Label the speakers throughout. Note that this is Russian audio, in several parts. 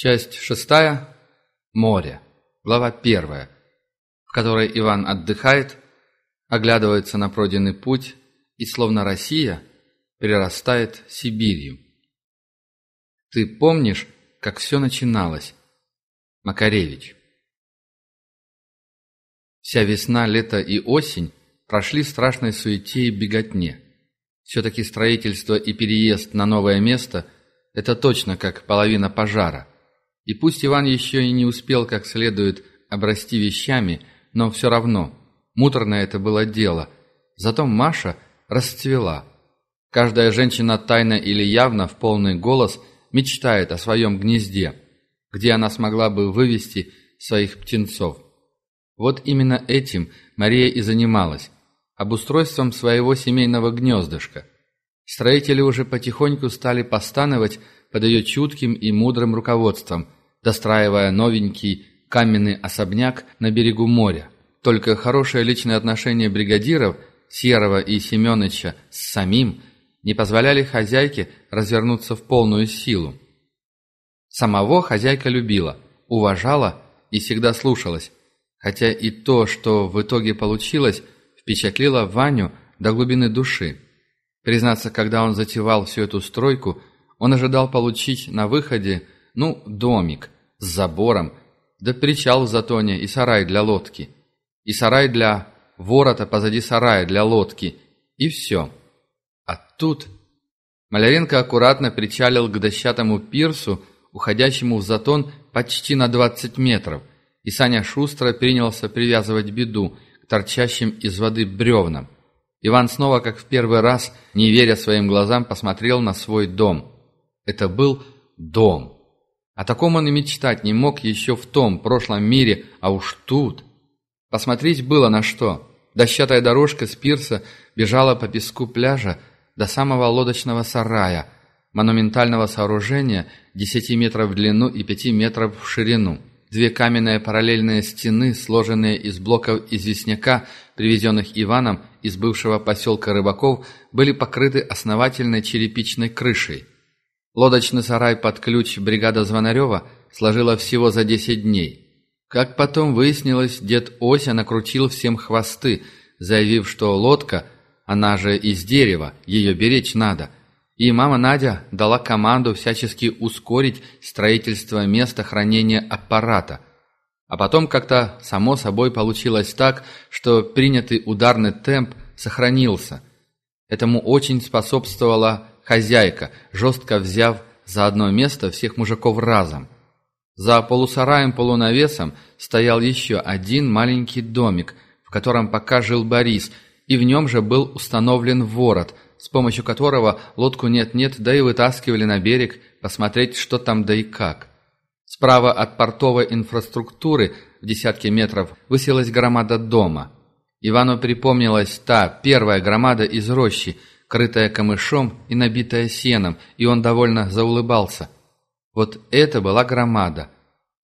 Speaker 1: Часть шестая. Море. Глава первая, в которой Иван отдыхает, оглядывается на пройденный путь и, словно Россия, перерастает Сибирью. Ты помнишь, как все начиналось? Макаревич. Вся весна, лето и осень прошли в страшной суете и беготне. Все-таки строительство и переезд на новое место – это точно как половина пожара – и пусть Иван еще и не успел как следует обрасти вещами, но все равно, муторное это было дело. Зато Маша расцвела. Каждая женщина тайно или явно в полный голос мечтает о своем гнезде, где она смогла бы вывести своих птенцов. Вот именно этим Мария и занималась, обустройством своего семейного гнездышка. Строители уже потихоньку стали постановать под ее чутким и мудрым руководством – достраивая новенький каменный особняк на берегу моря. Только хорошее личное отношение бригадиров Серого и Семеновича с самим не позволяли хозяйке развернуться в полную силу. Самого хозяйка любила, уважала и всегда слушалась, хотя и то, что в итоге получилось, впечатлило Ваню до глубины души. Признаться, когда он затевал всю эту стройку, он ожидал получить на выходе – ну, домик с забором, да причал в затоне и сарай для лодки. И сарай для ворота позади сарая для лодки. И все. А тут... Маляренко аккуратно причалил к дощатому пирсу, уходящему в затон почти на 20 метров, и Саня шустро принялся привязывать беду к торчащим из воды бревнам. Иван снова, как в первый раз, не веря своим глазам, посмотрел на свой дом. Это был дом. О таком он и мечтать не мог еще в том прошлом мире, а уж тут. Посмотреть было на что. Дощатая дорожка с пирса бежала по песку пляжа до самого лодочного сарая, монументального сооружения 10 метров в длину и 5 метров в ширину. Две каменные параллельные стены, сложенные из блоков известняка, привезенных Иваном из бывшего поселка Рыбаков, были покрыты основательной черепичной крышей. Лодочный сарай под ключ бригада Звонарева сложила всего за 10 дней. Как потом выяснилось, дед Ося накрутил всем хвосты, заявив, что лодка, она же из дерева, ее беречь надо. И мама Надя дала команду всячески ускорить строительство места хранения аппарата. А потом как-то само собой получилось так, что принятый ударный темп сохранился. Этому очень способствовала хозяйка, жестко взяв за одно место всех мужиков разом. За полусараем-полунавесом стоял еще один маленький домик, в котором пока жил Борис, и в нем же был установлен ворот, с помощью которого лодку нет-нет, да и вытаскивали на берег, посмотреть, что там да и как. Справа от портовой инфраструктуры в десятке метров высилась громада дома. Ивану припомнилась та первая громада из рощи, крытая камышом и набитая сеном, и он довольно заулыбался. Вот это была громада.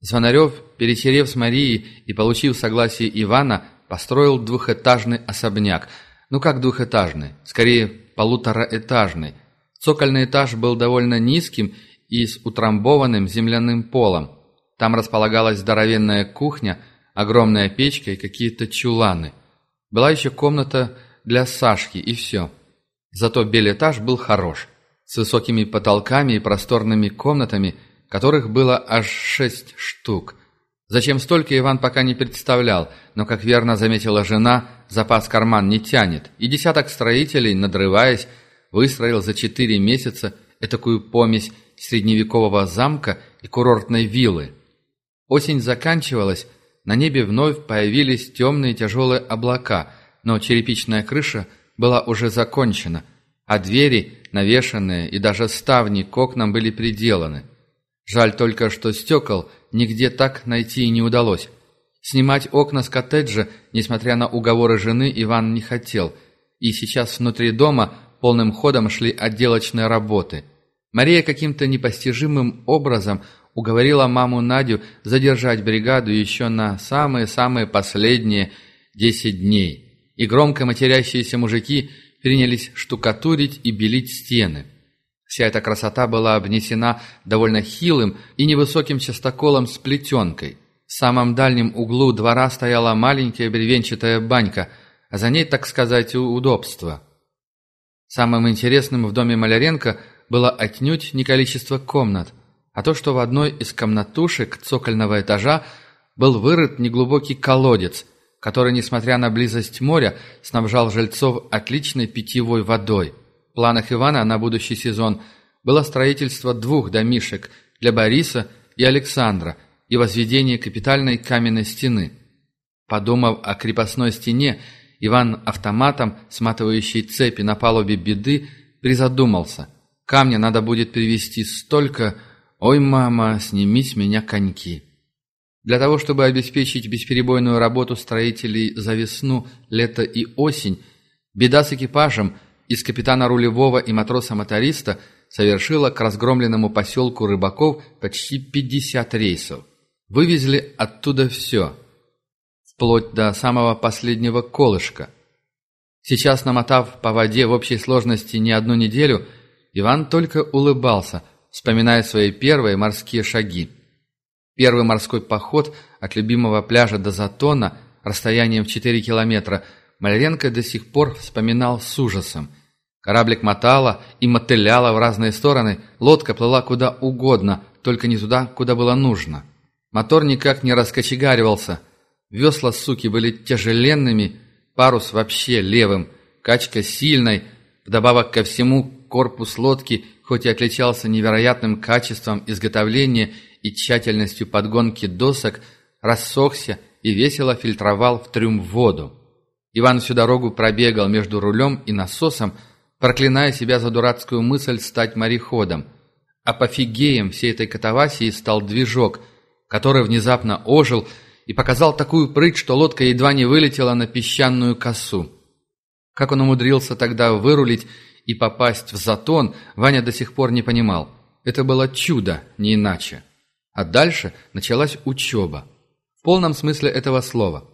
Speaker 1: Звонарев, перетерев с Марией и получив согласие Ивана, построил двухэтажный особняк. Ну как двухэтажный? Скорее, полутораэтажный. Цокольный этаж был довольно низким и с утрамбованным земляным полом. Там располагалась здоровенная кухня, огромная печка и какие-то чуланы. Была еще комната для Сашки, и все. Зато белетаж был хорош, с высокими потолками и просторными комнатами, которых было аж шесть штук. Зачем столько, Иван пока не представлял, но, как верно заметила жена, запас карман не тянет, и десяток строителей, надрываясь, выстроил за четыре месяца этакую помесь средневекового замка и курортной виллы. Осень заканчивалась, на небе вновь появились темные тяжелые облака, но черепичная крыша – была уже закончена, а двери, навешанные и даже ставни к окнам были приделаны. Жаль только, что стекол нигде так найти и не удалось. Снимать окна с коттеджа, несмотря на уговоры жены, Иван не хотел, и сейчас внутри дома полным ходом шли отделочные работы. Мария каким-то непостижимым образом уговорила маму Надю задержать бригаду еще на самые-самые последние десять дней и громко матерящиеся мужики принялись штукатурить и белить стены. Вся эта красота была обнесена довольно хилым и невысоким частоколом с плетенкой. В самом дальнем углу двора стояла маленькая бревенчатая банька, а за ней, так сказать, удобство. Самым интересным в доме Маляренко было отнюдь не количество комнат, а то, что в одной из комнатушек цокольного этажа был вырыт неглубокий колодец, который, несмотря на близость моря, снабжал жильцов отличной питьевой водой. В планах Ивана на будущий сезон было строительство двух домишек для Бориса и Александра и возведение капитальной каменной стены. Подумав о крепостной стене, Иван автоматом, сматывающий цепи на палубе беды, призадумался. Камня надо будет привезти столько... Ой, мама, сними с меня коньки. Для того, чтобы обеспечить бесперебойную работу строителей за весну, лето и осень, беда с экипажем из капитана рулевого и матроса-моториста совершила к разгромленному поселку рыбаков почти 50 рейсов. Вывезли оттуда все, вплоть до самого последнего колышка. Сейчас, намотав по воде в общей сложности не одну неделю, Иван только улыбался, вспоминая свои первые морские шаги. Первый морской поход от любимого пляжа до Затона, расстоянием в 4 километра, Маляренко до сих пор вспоминал с ужасом. Кораблик мотало и мотыляло в разные стороны, лодка плыла куда угодно, только не туда, куда было нужно. Мотор никак не раскочегаривался. Весла, суки, были тяжеленными, парус вообще левым, качка сильной. Вдобавок ко всему, корпус лодки, хоть и отличался невероятным качеством изготовления и тщательностью подгонки досок, рассохся и весело фильтровал в трюм воду. Иван всю дорогу пробегал между рулем и насосом, проклиная себя за дурацкую мысль стать мореходом. Апофигеем всей этой катавасии стал движок, который внезапно ожил и показал такую прыть, что лодка едва не вылетела на песчаную косу. Как он умудрился тогда вырулить и попасть в затон, Ваня до сих пор не понимал. Это было чудо, не иначе. А дальше началась учеба. В полном смысле этого слова.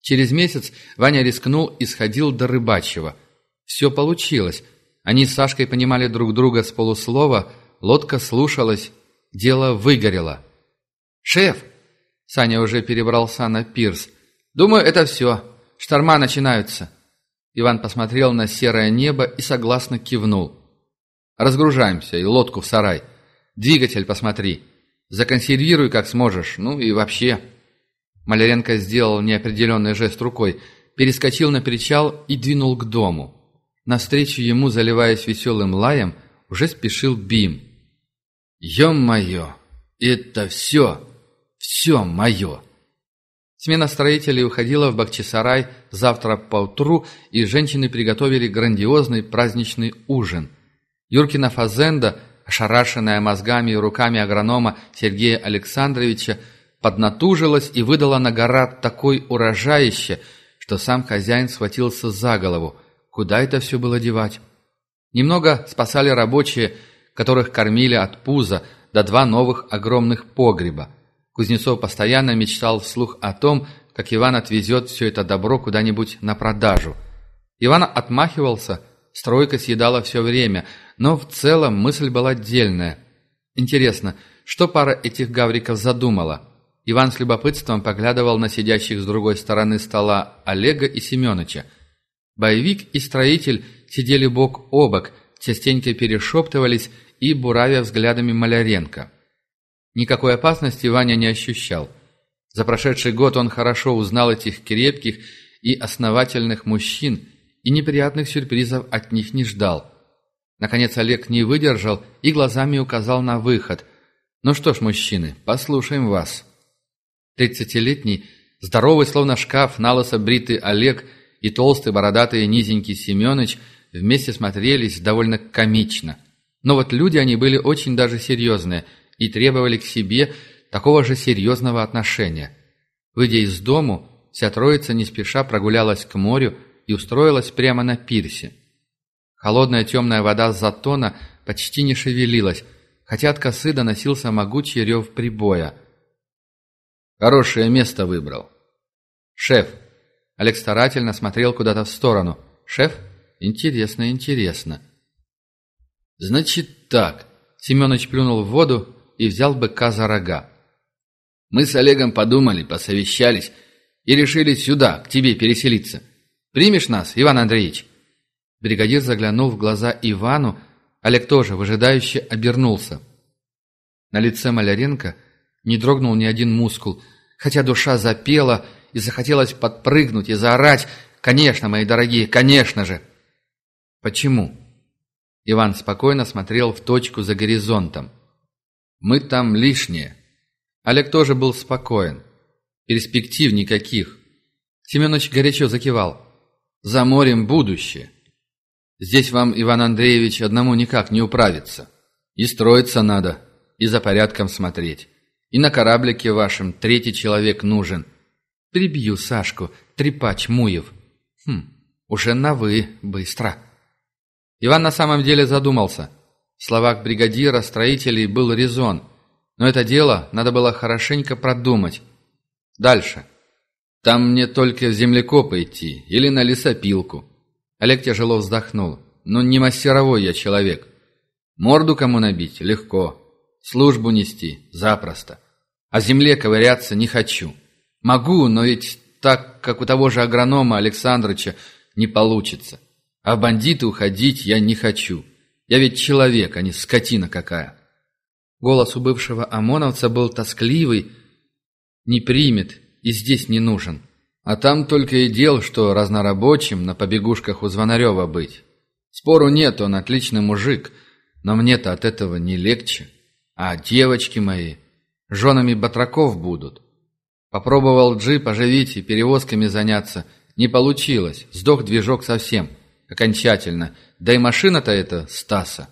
Speaker 1: Через месяц Ваня рискнул и сходил до рыбачьего. Все получилось. Они с Сашкой понимали друг друга с полуслова, лодка слушалась, дело выгорело. «Шеф!» Саня уже перебрался на пирс. «Думаю, это все. Шторма начинаются». Иван посмотрел на серое небо и согласно кивнул. «Разгружаемся и лодку в сарай. Двигатель посмотри. Законсервируй как сможешь, ну и вообще». Маляренко сделал неопределенный жест рукой, перескочил на причал и двинул к дому. Навстречу ему, заливаясь веселым лаем, уже спешил Бим. «Е-мое! Это все! Все мое!» Смена строителей уходила в Бахчисарай завтра поутру, и женщины приготовили грандиозный праздничный ужин. Юркина Фазенда ошарашенная мозгами и руками агронома Сергея Александровича, поднатужилась и выдала на гора такой урожаище, что сам хозяин схватился за голову. Куда это все было девать? Немного спасали рабочие, которых кормили от пуза, до два новых огромных погреба. Кузнецов постоянно мечтал вслух о том, как Иван отвезет все это добро куда-нибудь на продажу. Иван отмахивался, стройка съедала все время – но в целом мысль была отдельная. Интересно, что пара этих гавриков задумала? Иван с любопытством поглядывал на сидящих с другой стороны стола Олега и Семеновича. Боевик и строитель сидели бок о бок, частенько перешептывались и буравя взглядами Маляренко. Никакой опасности Ваня не ощущал. За прошедший год он хорошо узнал этих крепких и основательных мужчин и неприятных сюрпризов от них не ждал – Наконец Олег не выдержал и глазами указал на выход. «Ну что ж, мужчины, послушаем вас». Тридцатилетний, здоровый, словно шкаф, налысо бритый Олег и толстый, бородатый, низенький Семенович вместе смотрелись довольно комично. Но вот люди они были очень даже серьезные и требовали к себе такого же серьезного отношения. Выйдя из дому, вся троица не спеша прогулялась к морю и устроилась прямо на пирсе. Холодная темная вода с затона почти не шевелилась, хотя от косы доносился могучий рев прибоя. «Хорошее место выбрал». «Шеф!» Олег старательно смотрел куда-то в сторону. «Шеф? Интересно, интересно». «Значит так», — Семенович плюнул в воду и взял быка за рога. «Мы с Олегом подумали, посовещались и решили сюда, к тебе переселиться. Примешь нас, Иван Андреевич?» Бригадир заглянул в глаза Ивану, Олег тоже выжидающе обернулся. На лице Маляренко не дрогнул ни один мускул, хотя душа запела и захотелось подпрыгнуть и заорать «Конечно, мои дорогие, конечно же!» «Почему?» Иван спокойно смотрел в точку за горизонтом. «Мы там лишние». Олег тоже был спокоен. Перспектив никаких. Семенович горячо закивал. «За морем будущее. Здесь вам, Иван Андреевич, одному никак не управиться. И строиться надо, и за порядком смотреть. И на кораблике вашем третий человек нужен. Прибью Сашку, трепач Муев. Хм, уже на «вы» быстро». Иван на самом деле задумался. В словах бригадира строителей был резон. Но это дело надо было хорошенько продумать. Дальше. Там мне только в землекопы идти или на лесопилку. Олег тяжело вздохнул. «Ну, не мастеровой я человек. Морду кому набить? Легко. Службу нести? Запросто. А земле ковыряться не хочу. Могу, но ведь так, как у того же агронома Александрыча, не получится. А в бандиты уходить я не хочу. Я ведь человек, а не скотина какая». Голос у бывшего ОМОНовца был тоскливый. «Не примет и здесь не нужен». А там только и дел, что разнорабочим на побегушках у Звонарева быть. Спору нет, он отличный мужик, но мне-то от этого не легче. А девочки мои женами батраков будут. Попробовал джип оживить и перевозками заняться. Не получилось, сдох движок совсем, окончательно. Да и машина-то эта Стаса.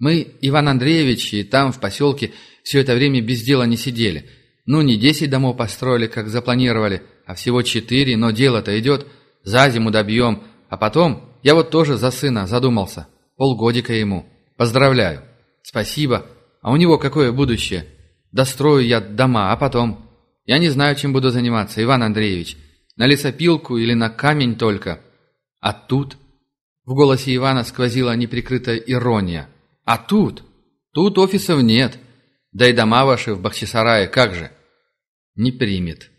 Speaker 1: Мы, Иван Андреевич, и там, в поселке, все это время без дела не сидели. Ну, не десять домов построили, как запланировали, а всего четыре, но дело-то идет. За зиму добьем. А потом, я вот тоже за сына задумался. Полгодика ему. Поздравляю. Спасибо. А у него какое будущее? Дострою я дома, а потом... Я не знаю, чем буду заниматься, Иван Андреевич. На лесопилку или на камень только. А тут... В голосе Ивана сквозила неприкрытая ирония. А тут? Тут офисов нет. Да и дома ваши в Бахчисарае как же? Не примет.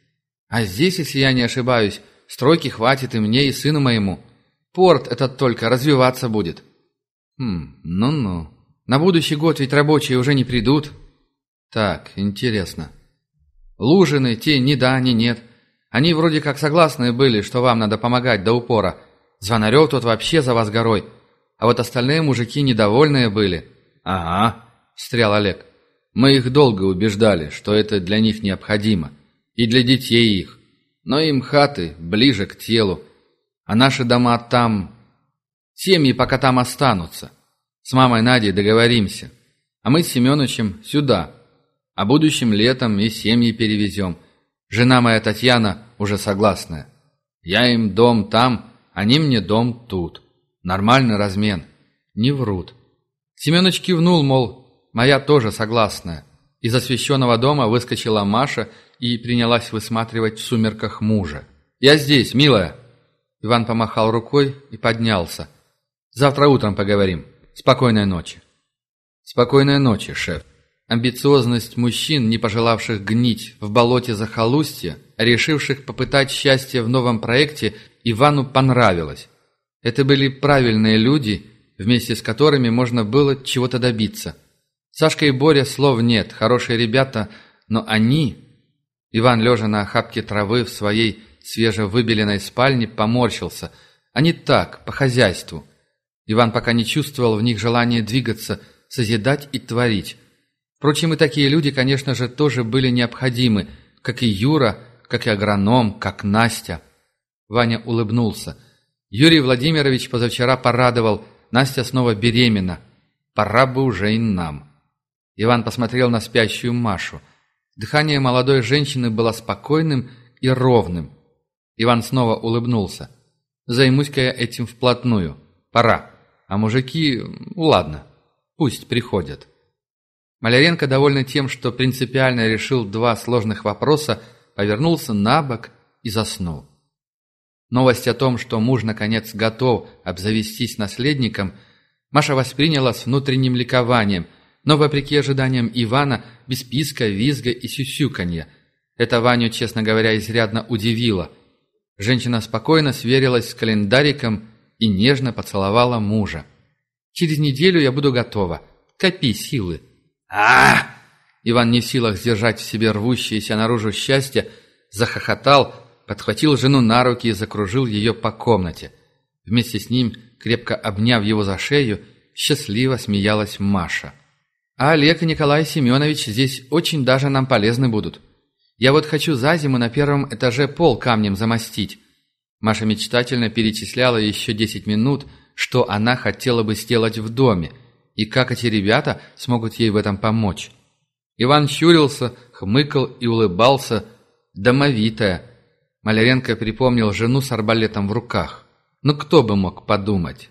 Speaker 1: А здесь, если я не ошибаюсь, стройки хватит и мне, и сыну моему. Порт этот только развиваться будет. Хм, ну-ну. На будущий год ведь рабочие уже не придут. Так, интересно. Лужины, те ни да, ни нет. Они вроде как согласны были, что вам надо помогать до упора. Звонарев тут вообще за вас горой. А вот остальные мужики недовольные были. Ага, встрял Олег. Мы их долго убеждали, что это для них необходимо и для детей их. Но им хаты ближе к телу, а наши дома там... Семьи пока там останутся. С мамой Надей договоримся. А мы с Семеновичем сюда. А будущим летом и семьи перевезем. Жена моя Татьяна уже согласная. Я им дом там, они мне дом тут. Нормальный размен. Не врут. Семенович кивнул, мол, моя тоже согласная. Из освещенного дома выскочила Маша и принялась высматривать в сумерках мужа. «Я здесь, милая!» Иван помахал рукой и поднялся. «Завтра утром поговорим. Спокойной ночи!» «Спокойной ночи, шеф!» Амбициозность мужчин, не пожелавших гнить в болоте захолустья, решивших попытать счастье в новом проекте, Ивану понравилось. Это были правильные люди, вместе с которыми можно было чего-то добиться. Сашка и Боря слов нет, хорошие ребята, но они Иван, лежа на охапке травы в своей свежевыбеленной спальне, поморщился. Они так, по хозяйству. Иван пока не чувствовал в них желания двигаться, созидать и творить. Впрочем, и такие люди, конечно же, тоже были необходимы, как и Юра, как и агроном, как Настя. Ваня улыбнулся. Юрий Владимирович позавчера порадовал, Настя снова беременна. Пора бы уже и нам. Иван посмотрел на спящую Машу – Дыхание молодой женщины было спокойным и ровным. Иван снова улыбнулся. «Займусь-ка я этим вплотную. Пора. А мужики... ладно. Пусть приходят». Маляренко, довольный тем, что принципиально решил два сложных вопроса, повернулся на бок и заснул. Новость о том, что муж наконец готов обзавестись наследником, Маша восприняла с внутренним ликованием, но, вопреки ожиданиям Ивана, без писка, визга и сюсюканья. Это Ваню, честно говоря, изрядно удивило. Женщина спокойно сверилась с календариком и нежно поцеловала мужа. «Через неделю я буду готова. Копи силы». а Иван не в силах сдержать в себе рвущееся наружу счастье, захохотал, подхватил жену на руки и закружил ее по комнате. Вместе с ним, крепко обняв его за шею, счастливо смеялась Маша. «А Олег и Николай Семенович здесь очень даже нам полезны будут. Я вот хочу за зиму на первом этаже пол камнем замостить». Маша мечтательно перечисляла еще десять минут, что она хотела бы сделать в доме, и как эти ребята смогут ей в этом помочь. Иван щурился, хмыкал и улыбался. Домовитая. Маляренко припомнил жену с арбалетом в руках. Ну кто бы мог подумать?